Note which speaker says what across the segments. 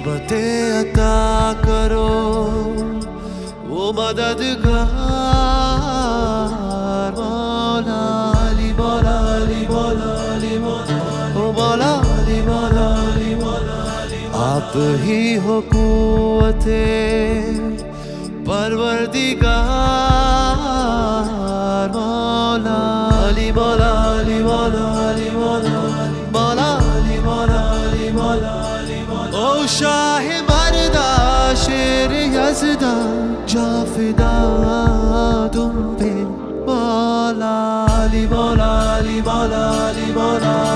Speaker 1: محبتیں عطا کرو، وہ مدد گار مولا علی مولا علی مولا علی. مولا علی مولا علی، مولا آپ ہی ہو قوت پروردگار، مولا علی مولا علی مولا علی، مولا مولا شاہ مردا شیر یزدا جافدا تم پہ۔ مولا علی مولا علی مولا علی مولا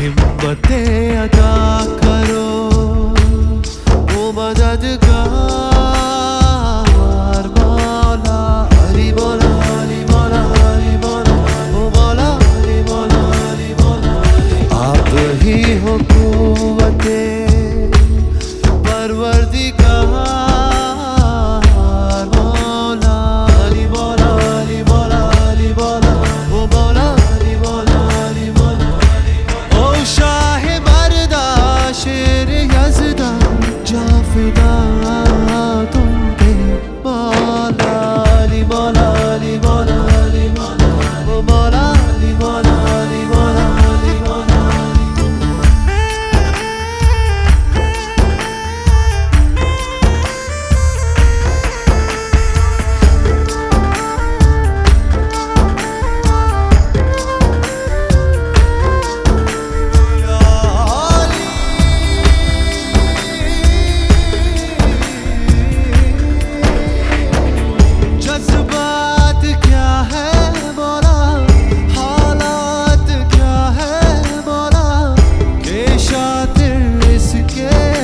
Speaker 1: ہمتے عطا کر فدا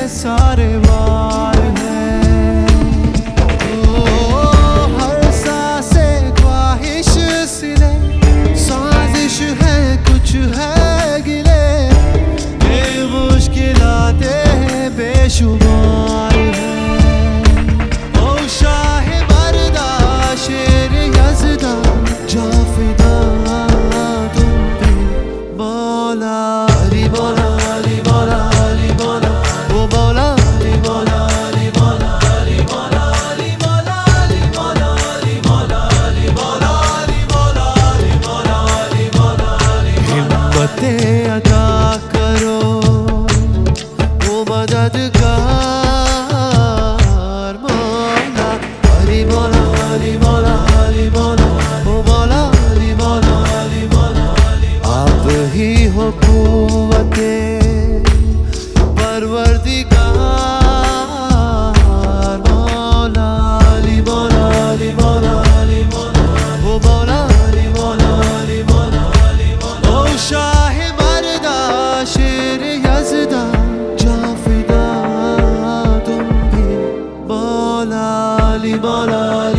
Speaker 1: سارے وار ہے ہر سانس خواہش سلے سازش ہے، کچھ ہے گرے بے مشکلات بے شمار جافدا تم پہ مولا ری مولا علی بالا